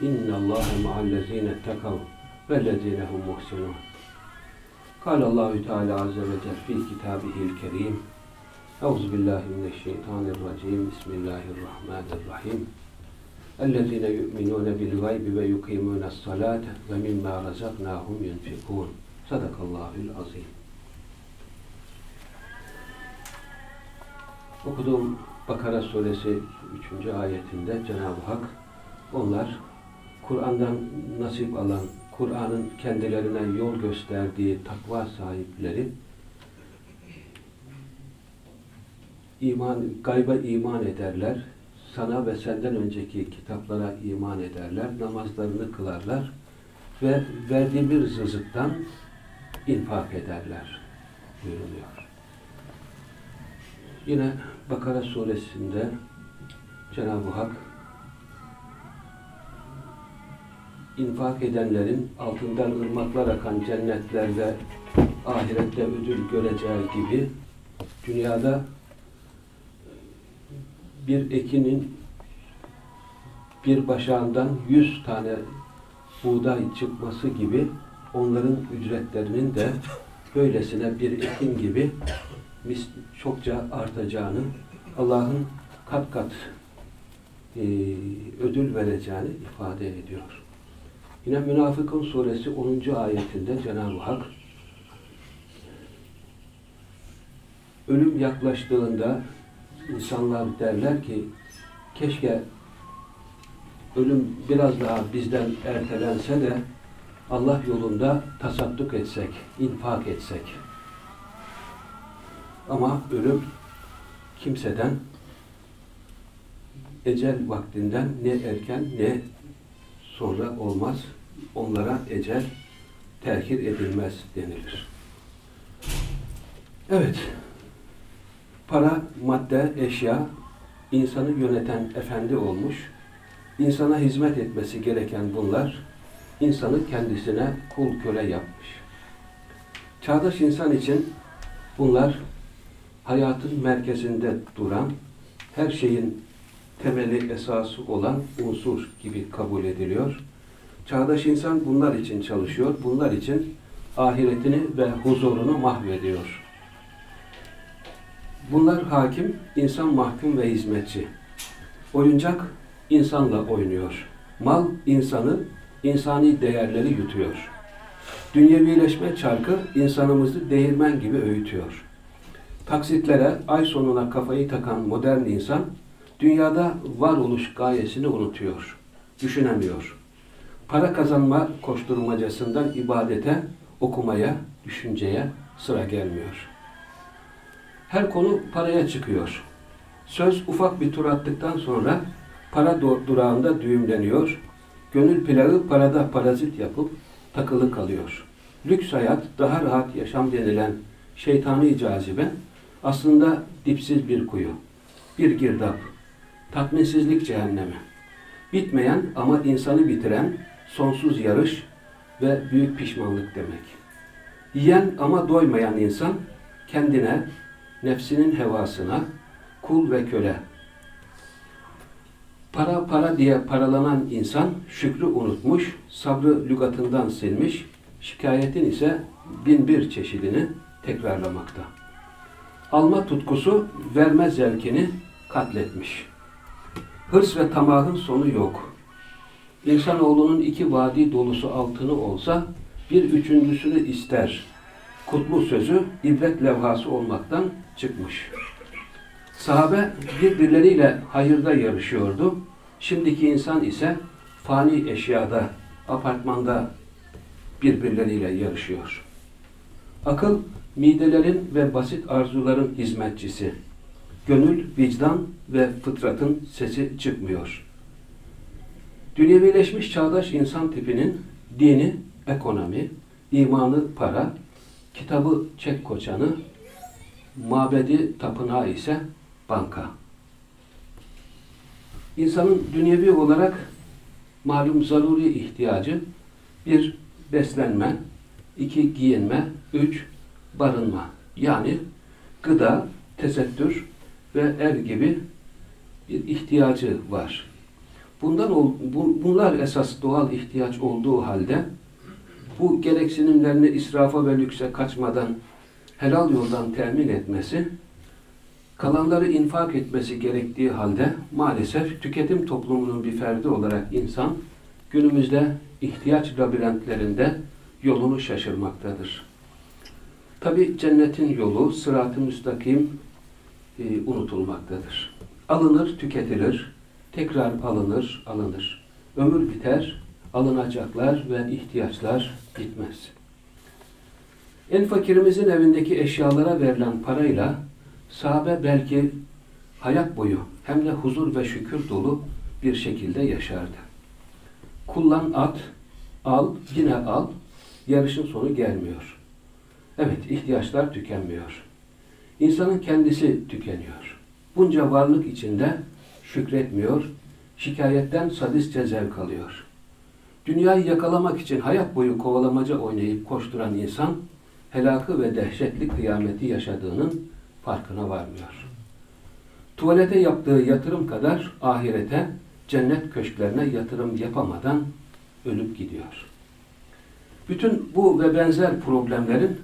İnna Allahe ma'allezine tekav vellezine hum muhsinun. Kal Allahü Teala Azze ve Celle fi kitabihil kerim. Euzu billahi mineşşeytanirracim. Bismillahirrahmanirrahim. اَلَّذ۪ينَ يُؤْمِنُونَ بِالْغَيْبِ وَيُقِيمُونَ الصَّلَاةَ وَمِمَّا رَزَقْنَاهُمْ يُنْفِقُونَ Sadakallahül azim. Okuduğum Bakara suresi 3. ayetinde Cenab-ı Hak onlar Kur'an'dan nasip alan, Kur'an'ın kendilerine yol gösterdiği takva sahipleri iman, gayba iman ederler, sana ve senden önceki kitaplara iman ederler, namazlarını kılarlar ve verdiğimiz rızıktan infak ederler buyuruluyor. Yine Bakara suresinde Cenab-ı Hak infak edenlerin altından ırmaklar akan cennetlerde ahirette ödül göreceği gibi dünyada bir ekinin bir başağından yüz tane buğday çıkması gibi onların ücretlerinin de böylesine bir ekin gibi çokça artacağını Allah'ın kat kat ödül vereceğini ifade ediyor. Yine Münafıkun suresi 10. ayetinde Cenab-ı Hak ölüm yaklaştığında insanlar derler ki keşke ölüm biraz daha bizden ertelense de Allah yolunda tasadduk etsek, infak etsek. Ama ölüm kimseden ecel vaktinden ne erken ne sonra olmaz. Onlara ecel terhir edilmez denilir. Evet. Para, madde, eşya insanı yöneten efendi olmuş. İnsana hizmet etmesi gereken bunlar insanı kendisine kul köle yapmış. Çağdaş insan için bunlar hayatın merkezinde duran, her şeyin temeli esası olan unsur gibi kabul ediliyor. Çağdaş insan bunlar için çalışıyor, bunlar için ahiretini ve huzurunu mahvediyor. Bunlar hakim, insan mahkum ve hizmetçi. Oyuncak insanla oynuyor. Mal insanı, insani değerleri yutuyor. Dünyevileşme çarkı insanımızı değirmen gibi öğütüyor. Taksitlere, ay sonuna kafayı takan modern insan, dünyada varoluş gayesini unutuyor, düşünemiyor. Para kazanma koşturmacasından ibadete, okumaya, düşünceye sıra gelmiyor. Her konu paraya çıkıyor. Söz ufak bir tur attıktan sonra para durağında düğümleniyor. Gönül plağı parada parazit yapıp takılı kalıyor. Lüks hayat, daha rahat yaşam denilen şeytani cazibe aslında dipsiz bir kuyu, bir girdap, tatminsizlik cehennemi. Bitmeyen ama insanı bitiren sonsuz yarış ve büyük pişmanlık demek. Yiyen ama doymayan insan kendine, nefsinin hevasına kul ve köle. Para para diye paralanan insan şükrü unutmuş, sabrı lügatından silmiş, şikayetin ise bin bir çeşidini tekrarlamakta. Alma tutkusu verme zevkini katletmiş. Hırs ve tamahın sonu yok. İnsanoğlunun iki vadi dolusu altını olsa bir üçüncüsünü ister. Kutlu sözü ibret levhası olmaktan çıkmış. Sahabe birbirleriyle hayırda yarışıyordu. Şimdiki insan ise fani eşyada, apartmanda birbirleriyle yarışıyor. Akıl, midelerin ve basit arzuların hizmetçisi. Gönül, vicdan ve fıtratın sesi çıkmıyor. Dünyevileşmiş çağdaş insan tipinin dini, ekonomi, imanı para, kitabı çek koçanı, mabedi tapınağı ise banka. İnsanın dünyevi olarak malum zaruri ihtiyacı bir beslenme, iki giyinme, üç barınma. Yani gıda, tesettür ve er gibi bir ihtiyacı var. Bundan bu, bunlar esas doğal ihtiyaç olduğu halde bu gereksinimlerini israfa ve lükse kaçmadan helal yoldan temin etmesi, kalanları infak etmesi gerektiği halde maalesef tüketim toplumunun bir ferdi olarak insan günümüzde ihtiyaç labirentlerinde yolunu şaşırmaktadır. Tabi cennetin yolu, sırat-ı müstakim e, unutulmaktadır. Alınır, tüketilir, tekrar alınır, alınır. Ömür biter, alınacaklar ve ihtiyaçlar bitmez. En fakirimizin evindeki eşyalara verilen parayla sahabe belki hayat boyu hem de huzur ve şükür dolu bir şekilde yaşardı. Kullan at, al, yine al, yarışın sonu gelmiyor. Evet, ihtiyaçlar tükenmiyor. İnsanın kendisi tükeniyor. Bunca varlık içinde şükretmiyor, şikayetten sadistçe zevk alıyor. Dünyayı yakalamak için hayat boyu kovalamaca oynayıp koşturan insan, helakı ve dehşetli kıyameti yaşadığının farkına varmıyor. Tuvalete yaptığı yatırım kadar ahirete, cennet köşklerine yatırım yapamadan ölüp gidiyor. Bütün bu ve benzer problemlerin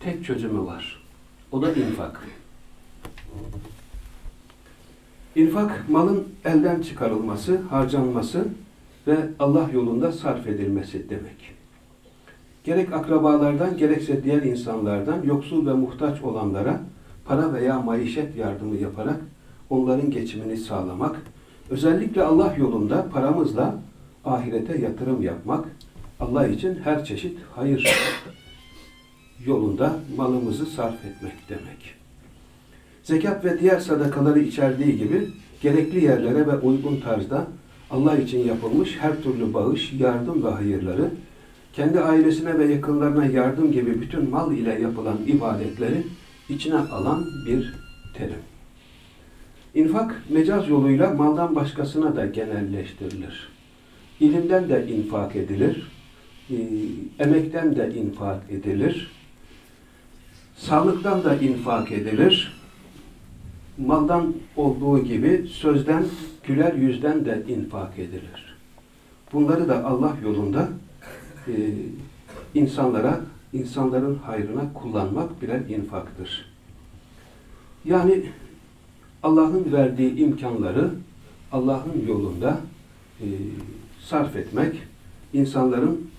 tek çözümü var. O da infak. İnfak, malın elden çıkarılması, harcanması ve Allah yolunda sarf edilmesi demek. Gerek akrabalardan, gerekse diğer insanlardan yoksul ve muhtaç olanlara para veya maişet yardımı yaparak onların geçimini sağlamak, özellikle Allah yolunda paramızla ahirete yatırım yapmak, Allah için her çeşit hayır yolunda malımızı sarf etmek demek. Zekat ve diğer sadakaları içerdiği gibi gerekli yerlere ve uygun tarzda Allah için yapılmış her türlü bağış, yardım ve hayırları, kendi ailesine ve yakınlarına yardım gibi bütün mal ile yapılan ibadetleri içine alan bir terim. İnfak mecaz yoluyla maldan başkasına da genelleştirilir. İlimden de infak edilir, emekten de infak edilir, sağlıktan da infak edilir, maldan olduğu gibi sözden, güler yüzden de infak edilir. Bunları da Allah yolunda e, insanlara, insanların hayrına kullanmak birer infaktır. Yani Allah'ın verdiği imkanları Allah'ın yolunda e, sarf etmek, insanların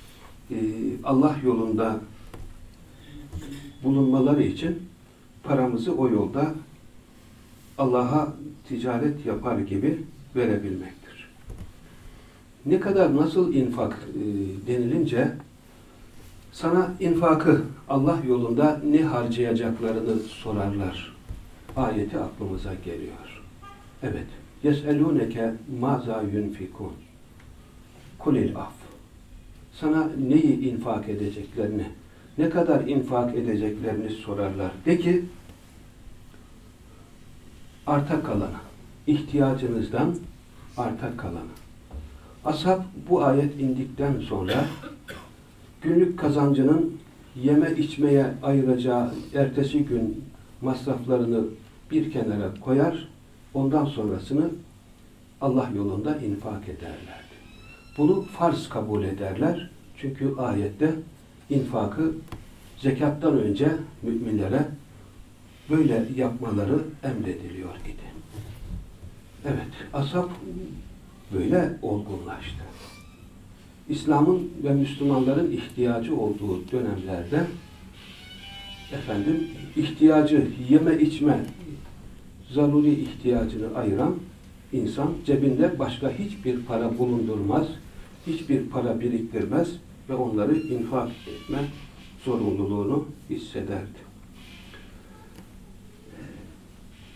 e, Allah yolunda bulunmaları için paramızı o yolda Allah'a ticaret yapar gibi verebilmektir. Ne kadar nasıl infak e, denilince sana infakı Allah yolunda ne harcayacaklarını sorarlar. Ayeti aklımıza geliyor. Evet. Yes'elûneke maza yunfikun. Kulil af. Sana neyi infak edeceklerini, ne kadar infak edeceklerini sorarlar. De ki, arta kalanı, ihtiyacınızdan arta kalanı. Ashab bu ayet indikten sonra günlük kazancının yeme içmeye ayıracağı ertesi gün masraflarını bir kenara koyar, ondan sonrasını Allah yolunda infak ederlerdi. Bunu farz kabul ederler. Çünkü ayette infakı zekattan önce müminlere böyle yapmaları emrediliyor idi. Evet, asap böyle olgunlaştı. İslam'ın ve Müslümanların ihtiyacı olduğu dönemlerde efendim ihtiyacı yeme içme zaruri ihtiyacını ayıran insan cebinde başka hiçbir para bulundurmaz, hiçbir para biriktirmez ve onları infak etme zorunluluğunu hissederdi.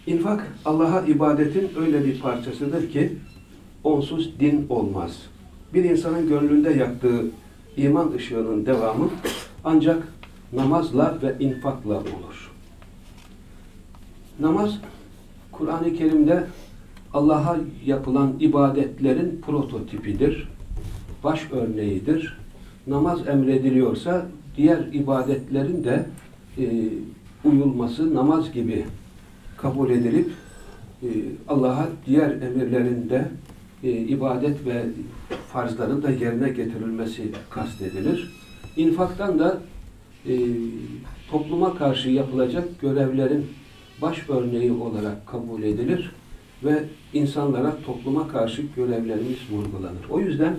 İnfak Allah'a ibadetin öyle bir parçasıdır ki onsuz din olmaz. bir insanın gönlünde yaktığı iman ışığının devamı ancak namazla ve infakla olur. Namaz, Kur'an-ı Kerim'de Allah'a yapılan ibadetlerin prototipidir, baş örneğidir. Namaz emrediliyorsa diğer ibadetlerin de e, uyulması namaz gibi kabul edilip e, Allah'a diğer emirlerinde e, ibadet ve farzların da yerine getirilmesi kastedilir. İnfaktan da e, topluma karşı yapılacak görevlerin baş örneği olarak kabul edilir ve insanlara topluma karşı görevlerimiz vurgulanır. O yüzden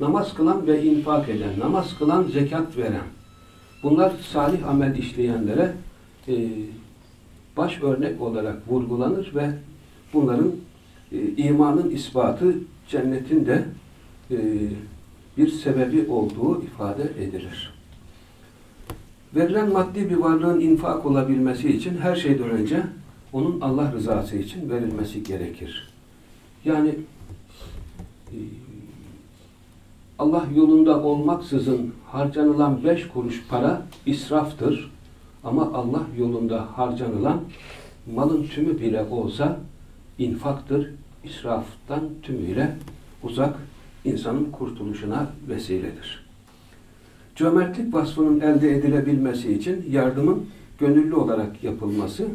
namaz kılan ve infak eden, namaz kılan, zekat veren, bunlar salih amel işleyenlere e, baş örnek olarak vurgulanır ve bunların e, imanın ispatı cennetin de e, bir sebebi olduğu ifade edilir. Verilen maddi bir varlığın infak olabilmesi için her şeyden önce onun Allah rızası için verilmesi gerekir. Yani e, Allah yolunda olmaksızın harcanılan beş kuruş para israftır. Ama Allah yolunda harcanılan malın tümü bile olsa infaktır. İsraftan tümüyle uzak insanın kurtuluşuna vesiledir. Cömertlik vasfının elde edilebilmesi için yardımın gönüllü olarak yapılması,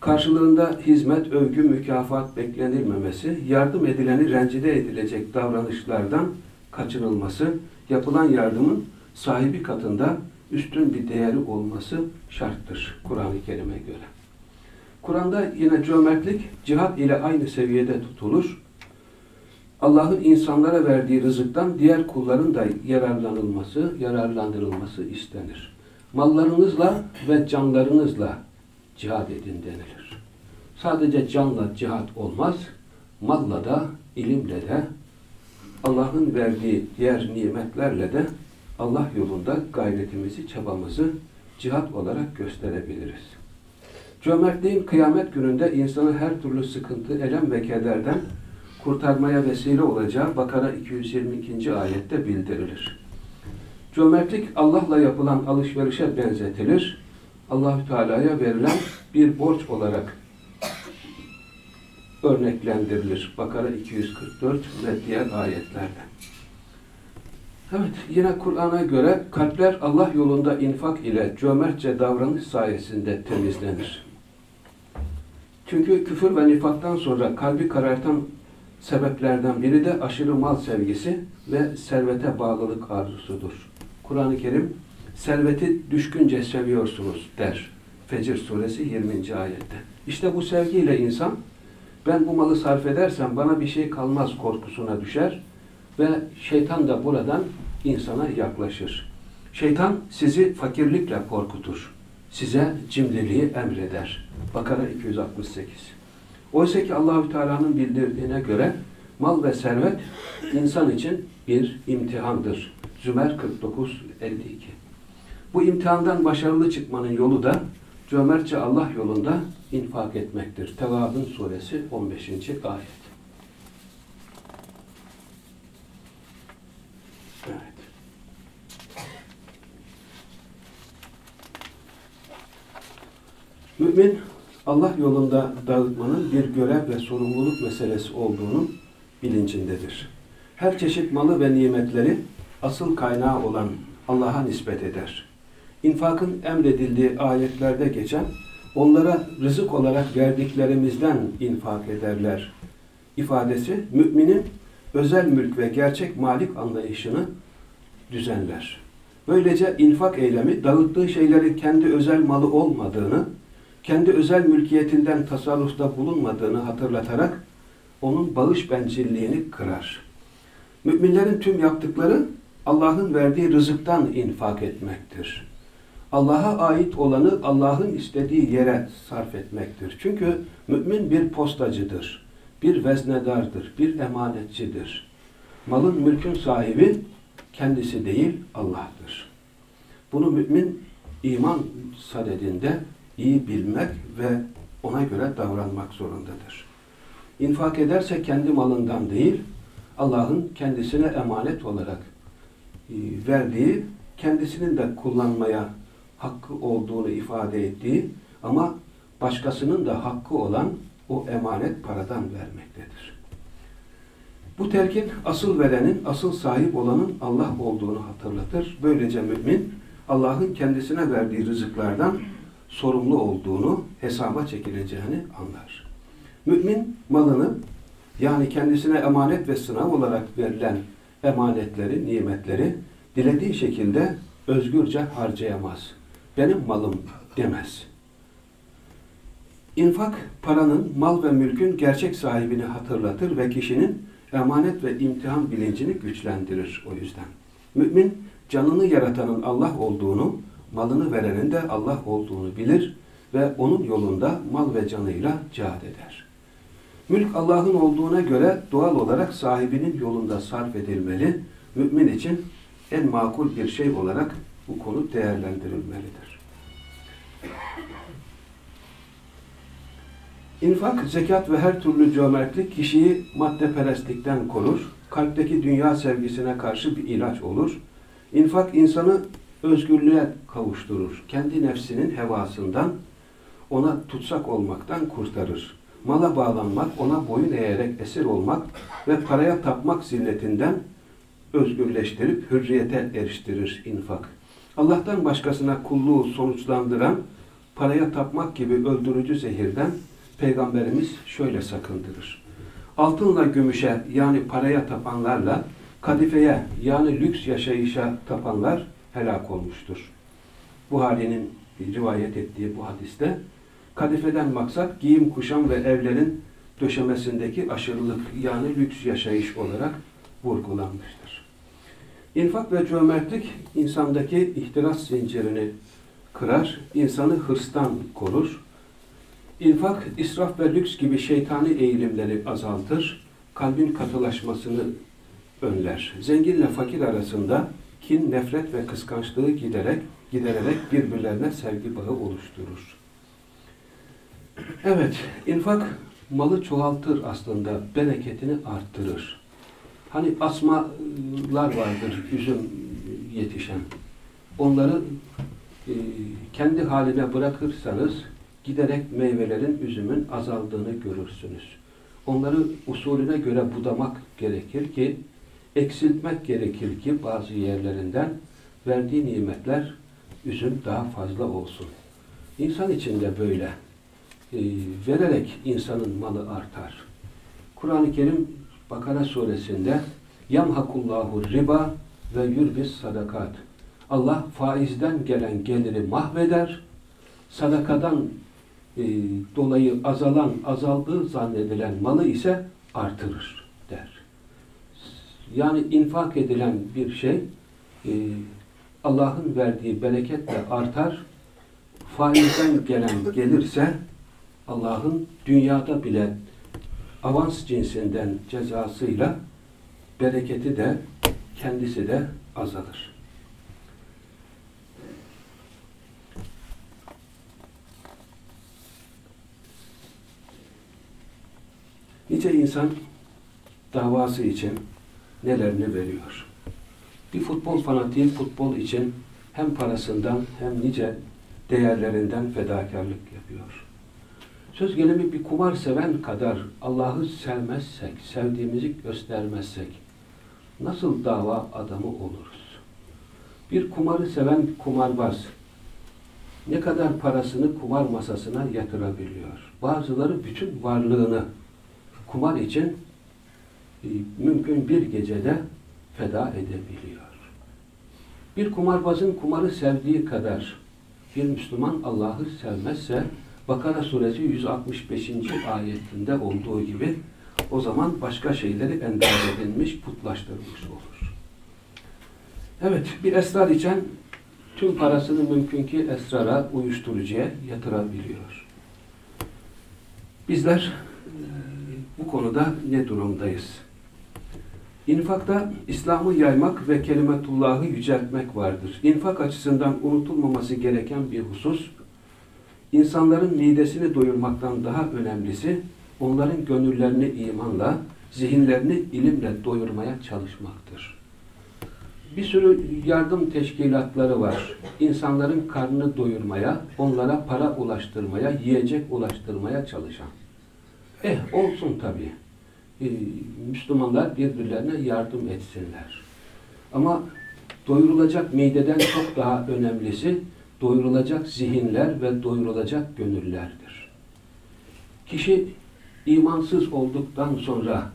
karşılığında hizmet, övgü, mükafat beklenilmemesi, yardım edileni rencide edilecek davranışlardan kaçınılması, yapılan yardımın sahibi katında üstün bir değeri olması şarttır Kur'an-ı Kerim'e göre. Kur'an'da yine cömertlik cihat ile aynı seviyede tutulur. Allah'ın insanlara verdiği rızıktan diğer kulların da yararlanılması, yararlandırılması istenir. Mallarınızla ve canlarınızla cihad edin denilir. Sadece canla cihat olmaz, malla da, ilimle de, Allah'ın verdiği diğer nimetlerle de Allah yolunda gayretimizi, çabamızı cihat olarak gösterebiliriz. Cömertliğin kıyamet gününde insanı her türlü sıkıntı, elem ve kederden kurtarmaya vesile olacağı Bakara 222. ayette bildirilir. Cömertlik Allah'la yapılan alışverişe benzetilir. Allahü Teala'ya verilen bir borç olarak örneklendirilir. Bakara 244 ve diğer ayetlerde. Evet, yine Kur'an'a göre kalpler Allah yolunda infak ile cömertçe davranış sayesinde temizlenir. Çünkü küfür ve nifaktan sonra kalbi karartan sebeplerden biri de aşırı mal sevgisi ve servete bağlılık arzusudur. Kur'an-ı Kerim serveti düşkünce seviyorsunuz der. Fecir suresi 20. ayette. İşte bu sevgiyle insan ben bu malı sarf edersem bana bir şey kalmaz korkusuna düşer ve şeytan da buradan insana yaklaşır. Şeytan sizi fakirlikle korkutur. Size cimriliği emreder. Bakara 268. Oysa ki Allahü Teala'nın bildirdiğine göre mal ve servet insan için bir imtihandır. Zümer 49 52. Bu imtihandan başarılı çıkmanın yolu da cömertçe Allah yolunda infak etmektir. Tevabın suresi 15. ayet. Mümin Allah yolunda dağıtmanın bir görev ve sorumluluk meselesi olduğunu bilincindedir. Her çeşit malı ve nimetleri asıl kaynağı olan Allah'a nispet eder. İnfakın emredildiği ayetlerde geçen onlara rızık olarak verdiklerimizden infak ederler ifadesi müminin özel mülk ve gerçek malik anlayışını düzenler. Böylece infak eylemi dağıttığı şeylerin kendi özel malı olmadığını, kendi özel mülkiyetinden tasarrufta bulunmadığını hatırlatarak onun bağış bencilliğini kırar. Müminlerin tüm yaptıkları Allah'ın verdiği rızıktan infak etmektir. Allah'a ait olanı Allah'ın istediği yere sarf etmektir. Çünkü mümin bir postacıdır, bir veznedardır, bir emanetçidir. Malın mülkün sahibi kendisi değil Allah'tır. Bunu mümin iman sadedinde iyi bilmek ve ona göre davranmak zorundadır. İnfak ederse kendi malından değil, Allah'ın kendisine emanet olarak e, verdiği, kendisinin de kullanmaya hakkı olduğunu ifade ettiği ama başkasının da hakkı olan o emanet paradan vermektedir. Bu telkin asıl verenin, asıl sahip olanın Allah olduğunu hatırlatır. Böylece mümin Allah'ın kendisine verdiği rızıklardan sorumlu olduğunu, hesaba çekileceğini anlar. Mümin malını yani kendisine emanet ve sınav olarak verilen emanetleri, nimetleri dilediği şekilde özgürce harcayamaz. Benim malım demez. İnfak, paranın, mal ve mülkün gerçek sahibini hatırlatır ve kişinin emanet ve imtihan bilincini güçlendirir o yüzden. Mümin, canını yaratanın Allah olduğunu, malını verenin de Allah olduğunu bilir ve onun yolunda mal ve canıyla cihad eder. Mülk Allah'ın olduğuna göre doğal olarak sahibinin yolunda sarf edilmeli. Mümin için en makul bir şey olarak bu konu değerlendirilmelidir. İnfak, zekat ve her türlü cömertlik kişiyi maddeperestlikten korur. Kalpteki dünya sevgisine karşı bir ilaç olur. İnfak insanı özgürlüğe kavuşturur. Kendi nefsinin hevasından, ona tutsak olmaktan kurtarır. Mala bağlanmak, ona boyun eğerek esir olmak ve paraya tapmak zilletinden özgürleştirip hürriyete eriştirir infak. Allah'tan başkasına kulluğu sonuçlandıran paraya tapmak gibi öldürücü zehirden Peygamberimiz şöyle sakındırır. Altınla gümüşe yani paraya tapanlarla kadifeye yani lüks yaşayışa tapanlar helak olmuştur. Buhari'nin rivayet ettiği bu hadiste kadifeden maksat giyim, kuşam ve evlerin döşemesindeki aşırılık yani lüks yaşayış olarak vurgulanmıştır. İnfak ve cömertlik insandaki ihtiras zincirini kırar, insanı hırstan korur. İnfak, israf ve lüks gibi şeytani eğilimleri azaltır, kalbin katılaşmasını önler. Zenginle fakir arasında kin, nefret ve kıskançlığı giderek, gidererek birbirlerine sevgi bağı oluşturur. Evet, infak malı çoğaltır aslında, bereketini arttırır. Hani asmalar vardır, üzüm yetişen. Onları e, kendi haline bırakırsanız giderek meyvelerin, üzümün azaldığını görürsünüz. Onları usulüne göre budamak gerekir ki, eksiltmek gerekir ki bazı yerlerinden verdiği nimetler, üzüm daha fazla olsun. İnsan için de böyle. E, vererek insanın malı artar. Kur'an-ı Kerim Bakara suresinde yamhakullahu riba ve yurbis sadakat. Allah faizden gelen geliri mahveder, sadakadan e, dolayı azalan, azaldığı zannedilen malı ise artırır der. Yani infak edilen bir şey e, Allah'ın verdiği bereketle artar, faizden gelen gelirse Allah'ın dünyada bile avans cinsinden cezasıyla bereketi de kendisi de azalır. Nice insan davası için nelerini veriyor. Bir futbol fanatiği futbol için hem parasından hem nice değerlerinden fedakarlık yapıyor. Söz gelimi bir kumar seven kadar Allah'ı sevmezsek, sevdiğimizi göstermezsek nasıl dava adamı oluruz? Bir kumarı seven kumarbaz ne kadar parasını kumar masasına yatırabiliyor. Bazıları bütün varlığını kumar için e, mümkün bir gecede feda edebiliyor. Bir kumarbazın kumarı sevdiği kadar bir Müslüman Allah'ı sevmezse Bakara suresi 165. ayetinde olduğu gibi o zaman başka şeyleri ender edilmiş, putlaştırmış olur. Evet, bir esrar içen tüm parasını mümkün ki esrara, uyuşturucuya yatırabiliyor. Bizler bu konuda ne durumdayız? İnfakta İslam'ı yaymak ve kelimetullahı yüceltmek vardır. İnfak açısından unutulmaması gereken bir husus, insanların midesini doyurmaktan daha önemlisi, onların gönüllerini imanla, zihinlerini ilimle doyurmaya çalışmaktır. Bir sürü yardım teşkilatları var. İnsanların karnını doyurmaya, onlara para ulaştırmaya, yiyecek ulaştırmaya çalışan. Eh olsun tabii. Ee, Müslümanlar birbirlerine yardım etsinler. Ama doyurulacak mideden çok daha önemlisi doyurulacak zihinler ve doyurulacak gönüllerdir. Kişi imansız olduktan sonra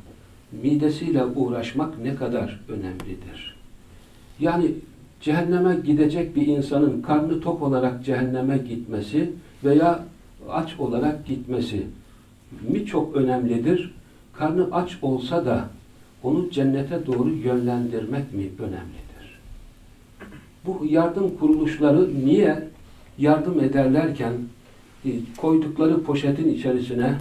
midesiyle uğraşmak ne kadar önemlidir. Yani cehenneme gidecek bir insanın karnı tok olarak cehenneme gitmesi veya aç olarak gitmesi mi çok önemlidir? Karnı aç olsa da onu cennete doğru yönlendirmek mi önemlidir? Bu yardım kuruluşları niye yardım ederlerken e, koydukları poşetin içerisine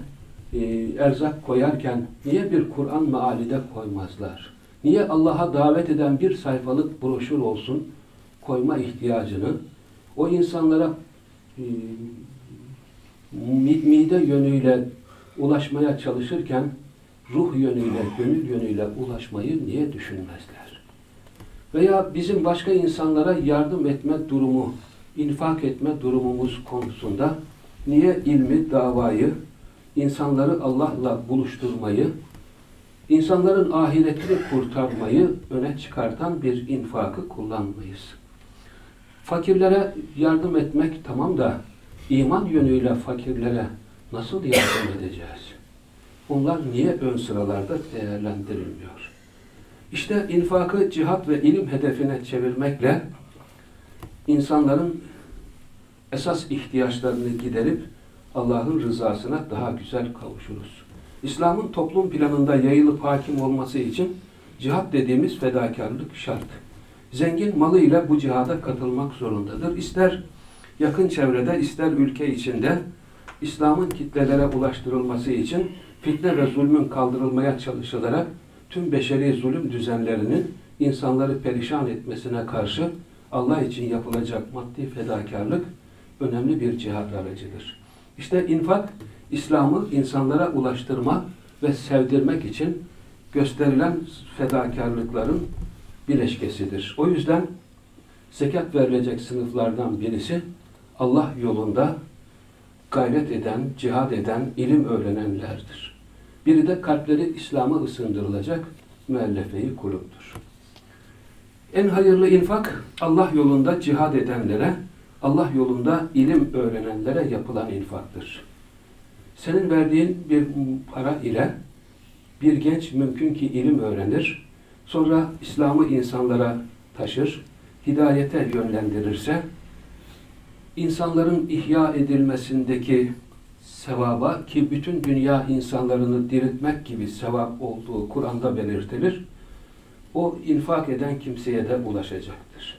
e, erzak koyarken niye bir Kur'an meali de koymazlar? Niye Allah'a davet eden bir sayfalık broşür olsun koyma ihtiyacını o insanlara e, mide yönüyle ulaşmaya çalışırken ruh yönüyle, gönül yönüyle ulaşmayı niye düşünmezler? Veya bizim başka insanlara yardım etme durumu, infak etme durumumuz konusunda niye ilmi, davayı, insanları Allah'la buluşturmayı, insanların ahiretini kurtarmayı öne çıkartan bir infakı kullanmayız? Fakirlere yardım etmek tamam da iman yönüyle fakirlere nasıl yardım edeceğiz? Bunlar niye ön sıralarda değerlendirilmiyor? İşte infakı cihat ve ilim hedefine çevirmekle insanların esas ihtiyaçlarını giderip Allah'ın rızasına daha güzel kavuşuruz. İslam'ın toplum planında yayılıp hakim olması için cihat dediğimiz fedakarlık şart. Zengin malıyla bu cihada katılmak zorundadır. İster yakın çevrede, ister ülke içinde İslam'ın kitlelere ulaştırılması için fitne ve zulmün kaldırılmaya çalışılarak tüm beşeri zulüm düzenlerinin insanları perişan etmesine karşı Allah için yapılacak maddi fedakarlık önemli bir cihat aracıdır. İşte infak, İslam'ı insanlara ulaştırma ve sevdirmek için gösterilen fedakarlıkların bileşkesidir. O yüzden zekat verilecek sınıflardan birisi Allah yolunda gayret eden, cihad eden, ilim öğrenenlerdir. Biri de kalpleri İslam'a ısındırılacak müellefe-i kulüptür. En hayırlı infak Allah yolunda cihad edenlere, Allah yolunda ilim öğrenenlere yapılan infaktır. Senin verdiğin bir para ile bir genç mümkün ki ilim öğrenir, sonra İslam'ı insanlara taşır, hidayete yönlendirirse, insanların ihya edilmesindeki sevaba ki bütün dünya insanlarını diriltmek gibi sevap olduğu Kur'an'da belirtilir. O infak eden kimseye de ulaşacaktır.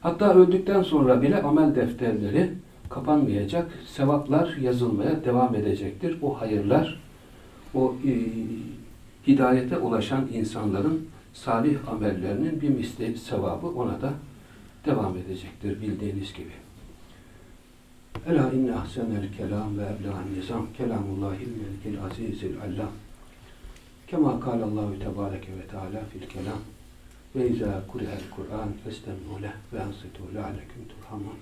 Hatta öldükten sonra bile amel defterleri kapanmayacak, sevaplar yazılmaya devam edecektir. O hayırlar, o e, hidayete ulaşan insanların salih amellerinin bir misli sevabı ona da devam edecektir bildiğiniz gibi. Ela inne ahsenel kelam ve ebla'n nizam kelamullahil melikil azizil allam. Kema kâlallahu tebâreke ve teâlâ fil kelam. Ve izâ kurihel Kur'an festemi'u leh ve ansitu le'aleküm turhamun.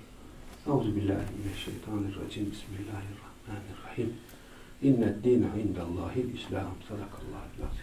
Euzu billahi mineşşeytanirracim. Bismillahirrahmanirrahim. İnned dîne indallâhil İslam. Sadakallahu lazim.